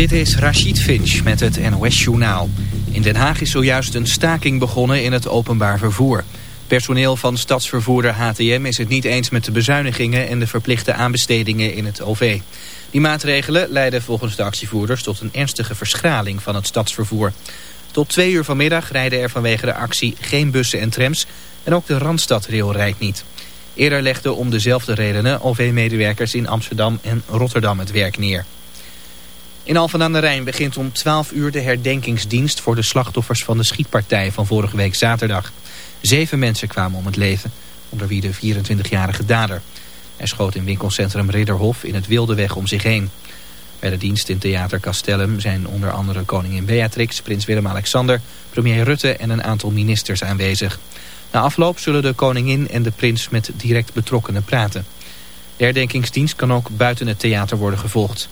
Dit is Rachid Finch met het NOS-journaal. In Den Haag is zojuist een staking begonnen in het openbaar vervoer. Personeel van stadsvervoerder HTM is het niet eens met de bezuinigingen... en de verplichte aanbestedingen in het OV. Die maatregelen leiden volgens de actievoerders tot een ernstige verschraling van het stadsvervoer. Tot twee uur vanmiddag rijden er vanwege de actie geen bussen en trams... en ook de Randstadrail rijdt niet. Eerder legden om dezelfde redenen OV-medewerkers in Amsterdam en Rotterdam het werk neer. In Alphen aan de Rijn begint om 12 uur de herdenkingsdienst voor de slachtoffers van de schietpartij van vorige week zaterdag. Zeven mensen kwamen om het leven, onder wie de 24-jarige dader. Hij schoot in winkelcentrum Ridderhof in het Wilde Weg om zich heen. Bij de dienst in Theater Castellum zijn onder andere koningin Beatrix, prins Willem-Alexander, premier Rutte en een aantal ministers aanwezig. Na afloop zullen de koningin en de prins met direct betrokkenen praten. De herdenkingsdienst kan ook buiten het theater worden gevolgd.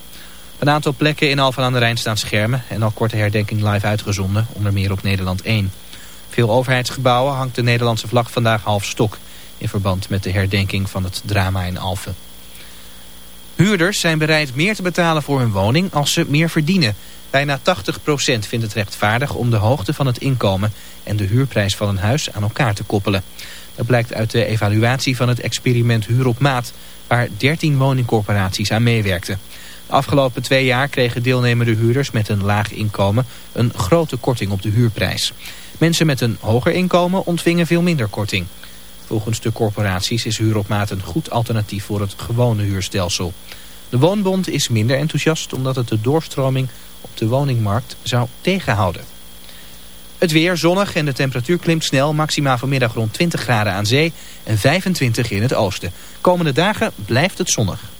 Een aantal plekken in Alphen aan de Rijn staan schermen en al korte herdenking live uitgezonden, onder meer op Nederland 1. Veel overheidsgebouwen hangt de Nederlandse vlag vandaag half stok in verband met de herdenking van het drama in Alphen. Huurders zijn bereid meer te betalen voor hun woning als ze meer verdienen. Bijna 80% vindt het rechtvaardig om de hoogte van het inkomen en de huurprijs van een huis aan elkaar te koppelen. Dat blijkt uit de evaluatie van het experiment Huur op Maat, waar 13 woningcorporaties aan meewerkten. Afgelopen twee jaar kregen deelnemende huurders met een laag inkomen een grote korting op de huurprijs. Mensen met een hoger inkomen ontvingen veel minder korting. Volgens de corporaties is huur op maat een goed alternatief voor het gewone huurstelsel. De Woonbond is minder enthousiast omdat het de doorstroming op de woningmarkt zou tegenhouden. Het weer zonnig en de temperatuur klimt snel. Maxima vanmiddag rond 20 graden aan zee en 25 in het oosten. Komende dagen blijft het zonnig.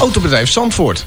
Autobedrijf Zandvoort.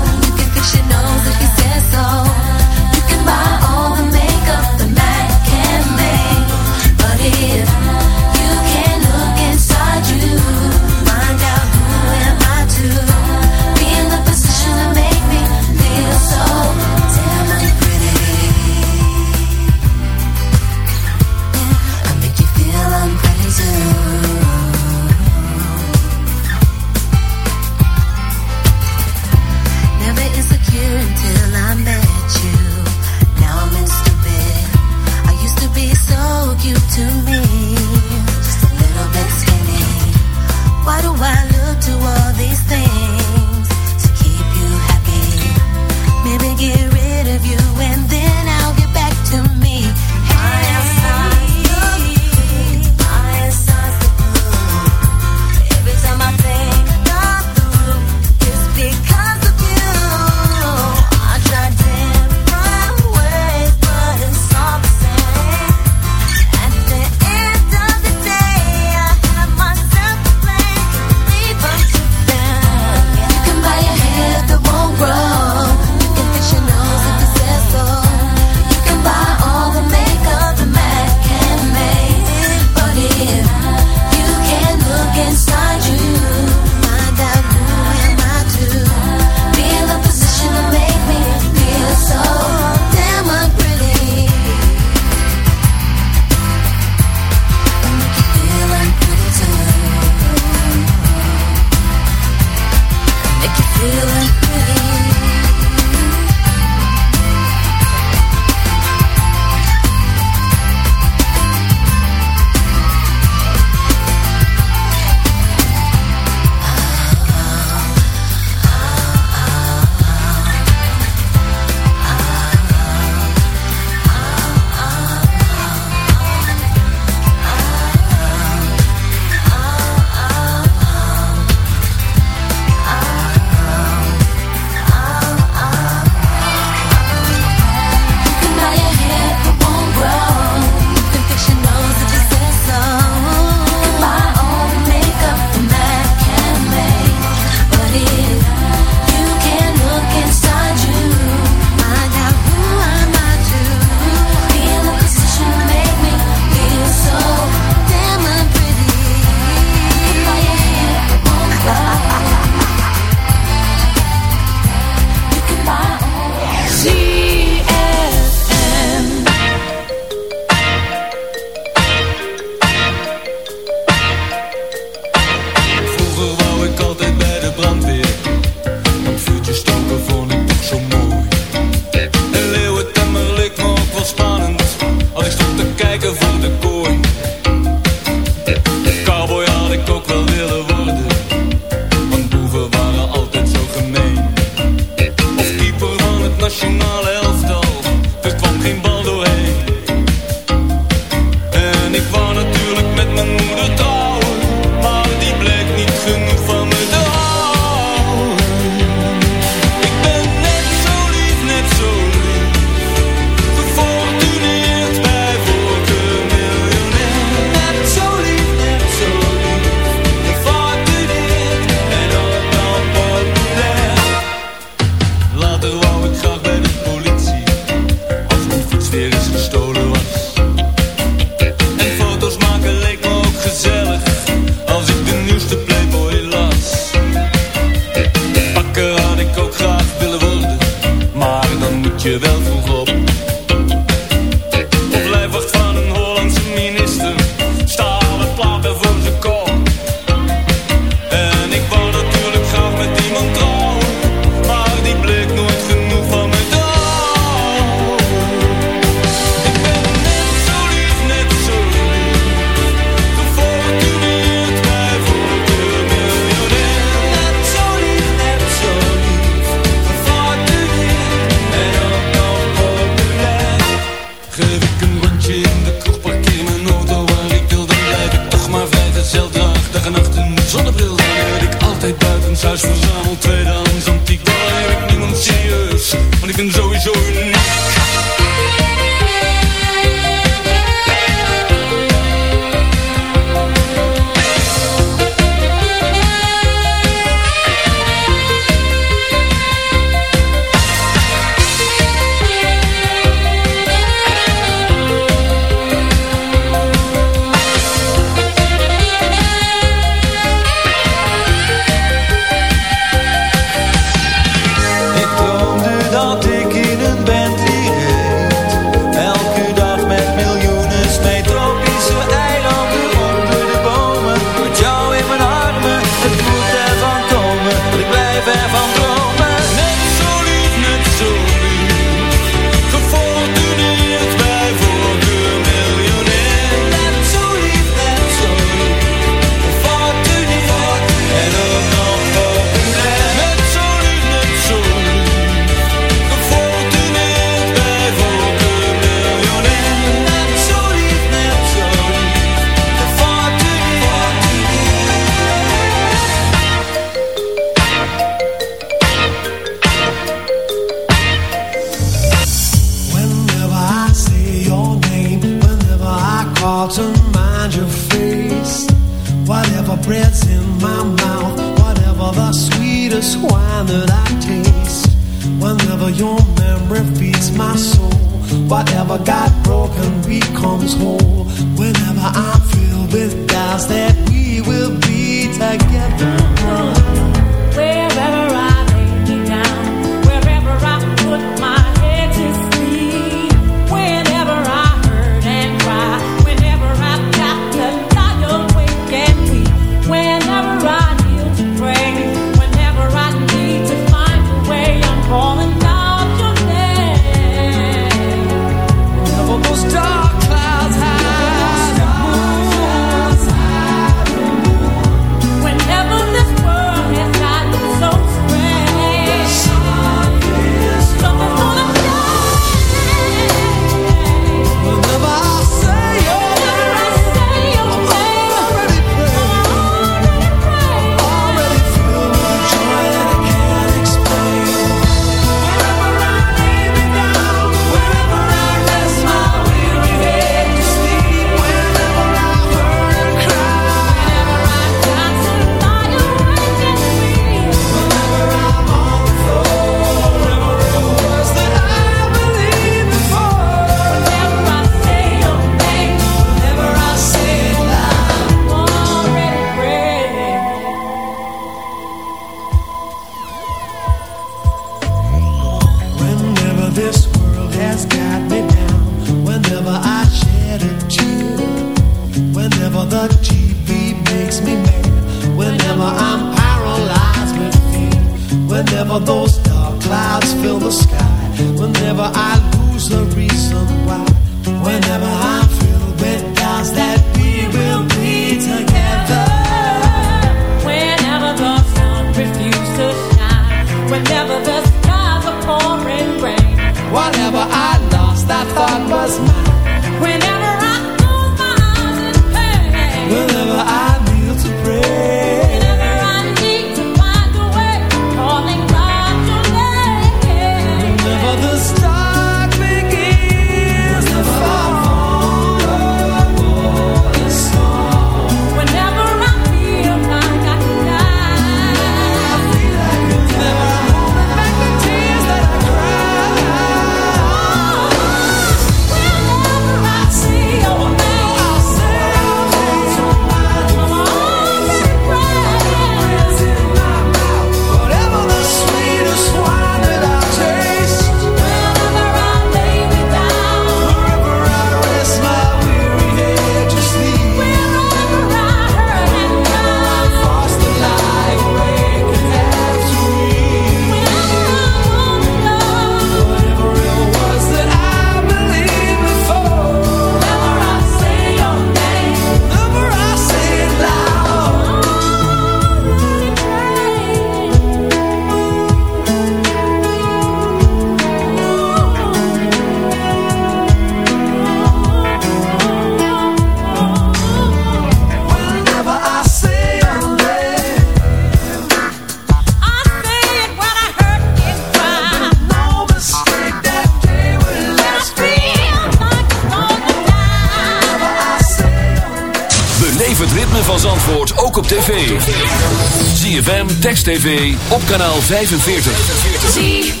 TV op kanaal 45.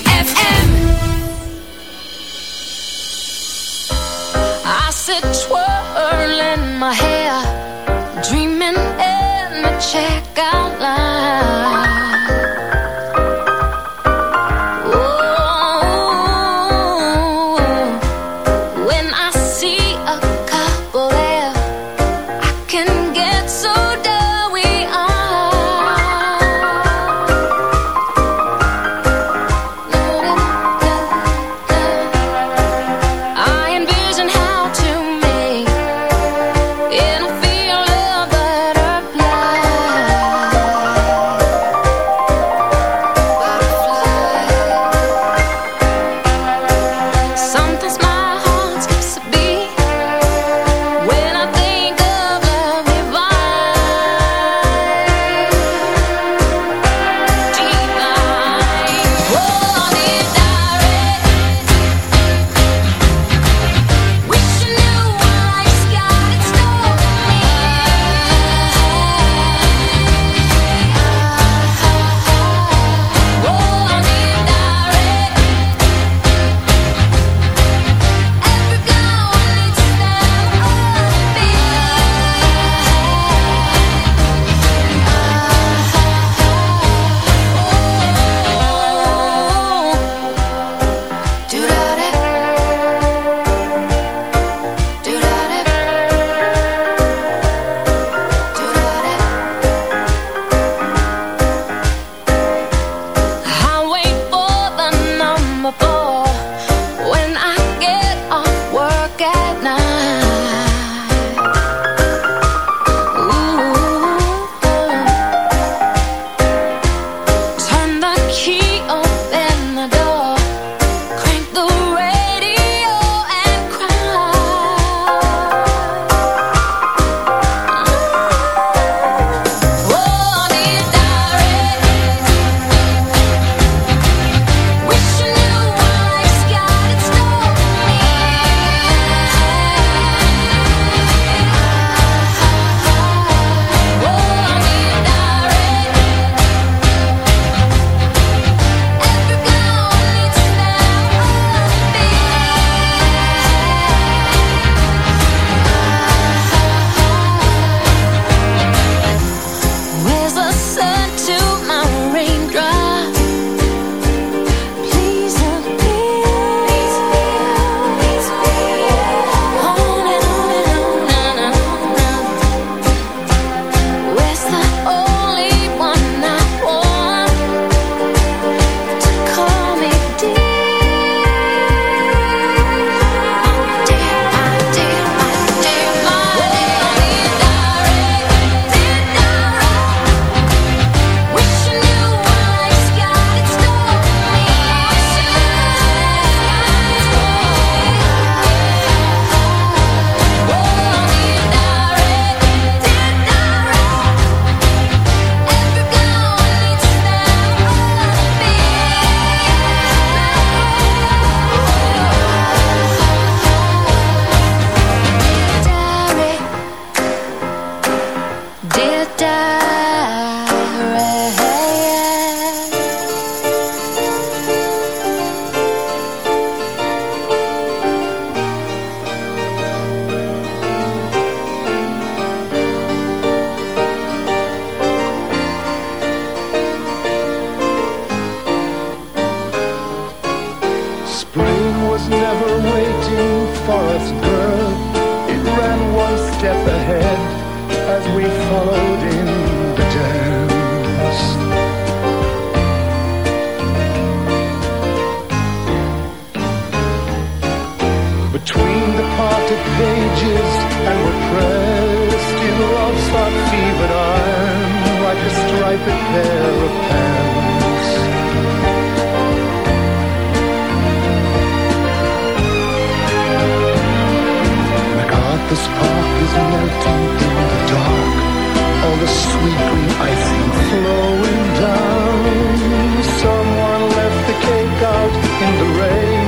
walk out in the rain.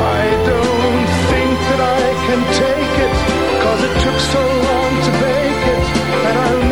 I don't think that I can take it, cause it took so long to make it, and I'll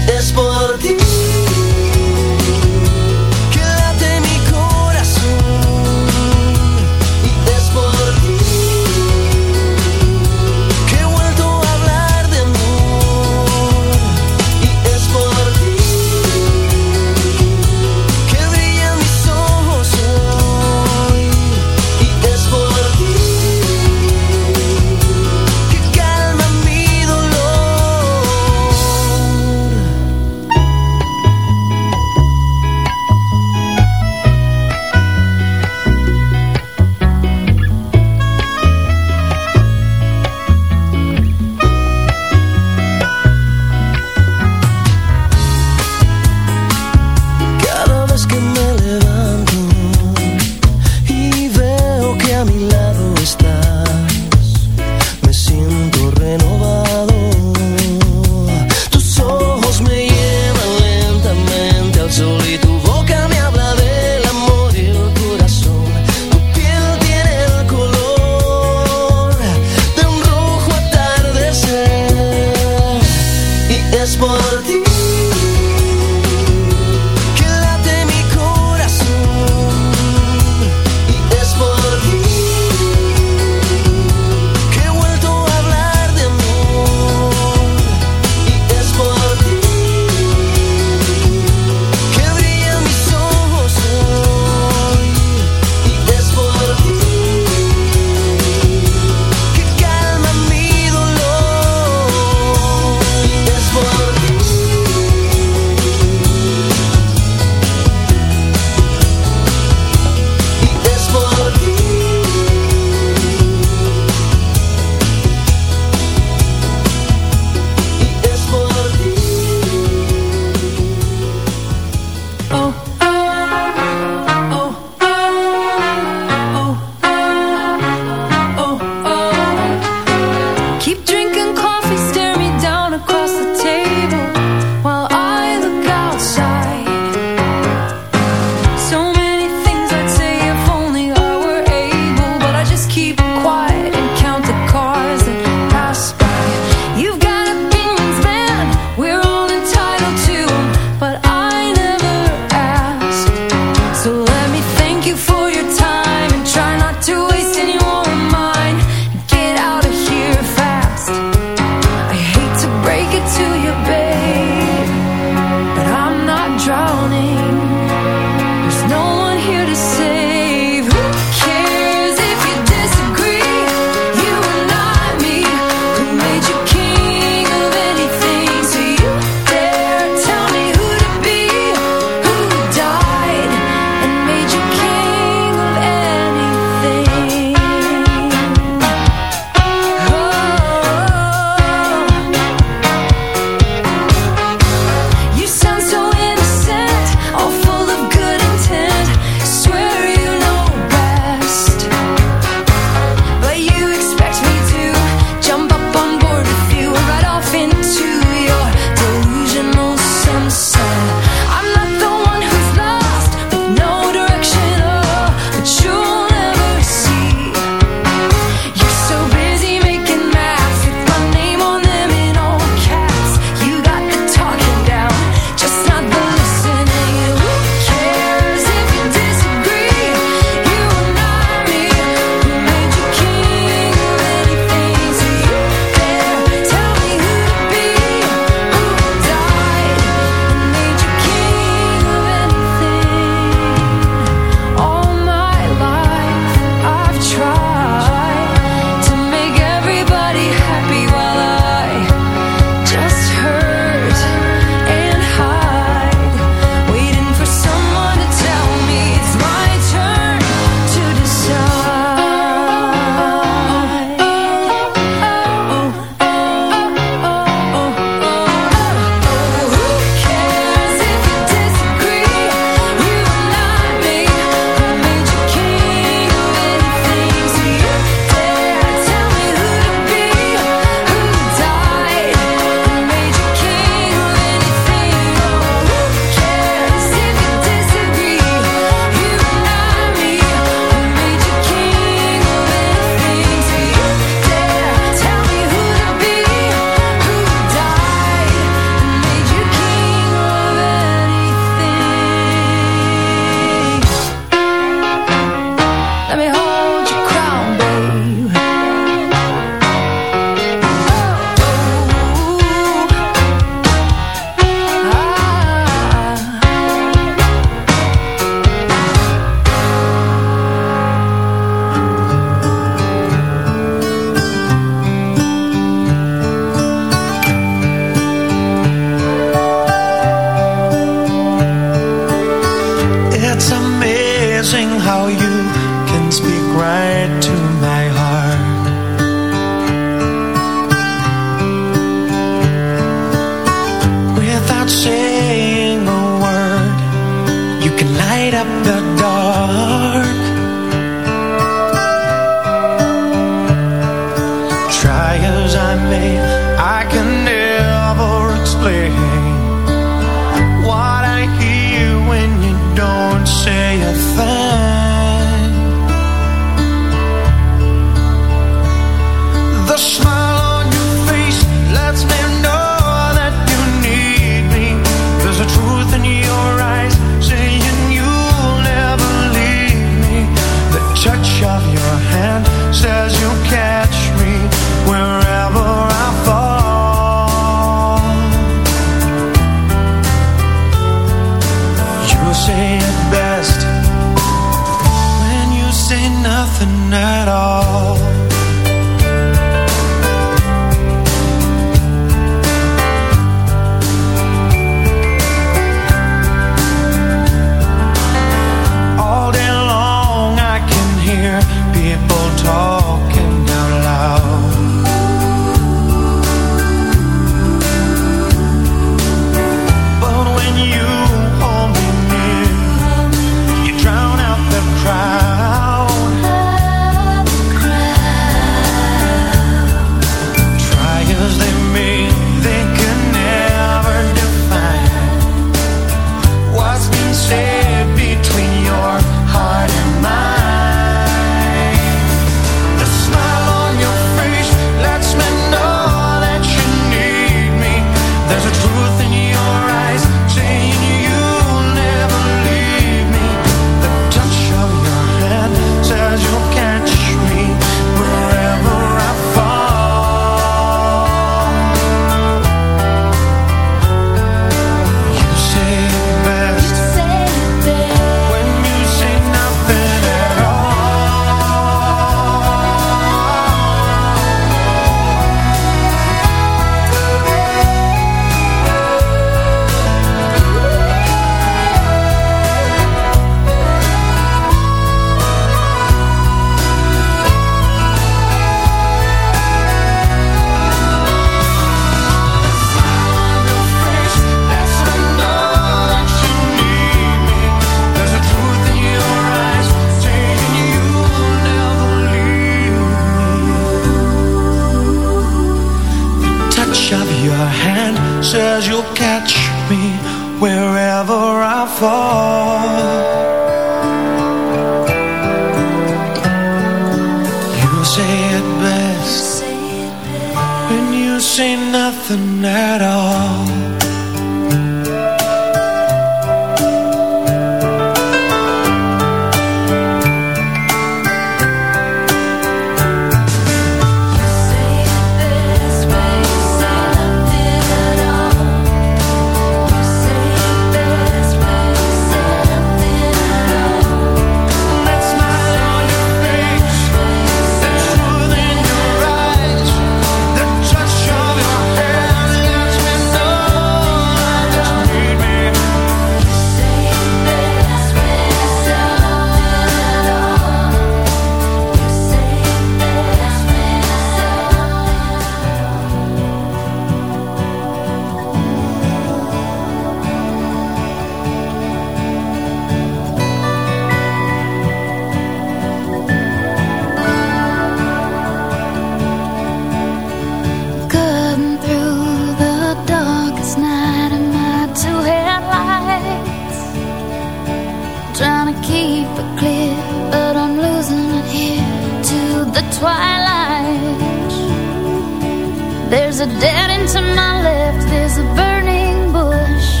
a dead end to my left. There's a burning bush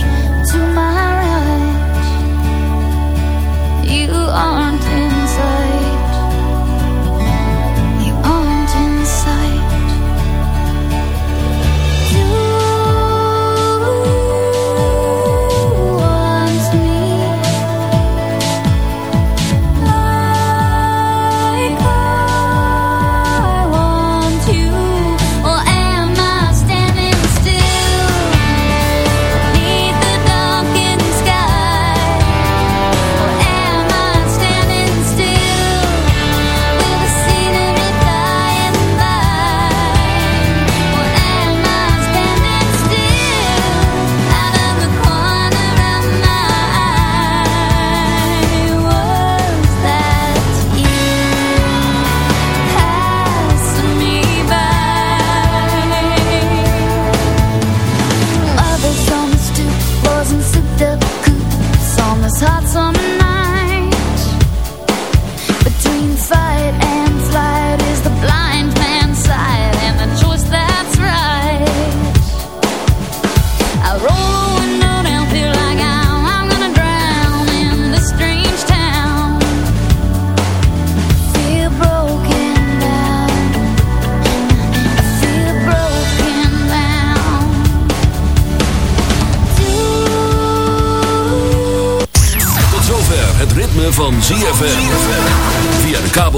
to my right. You aren't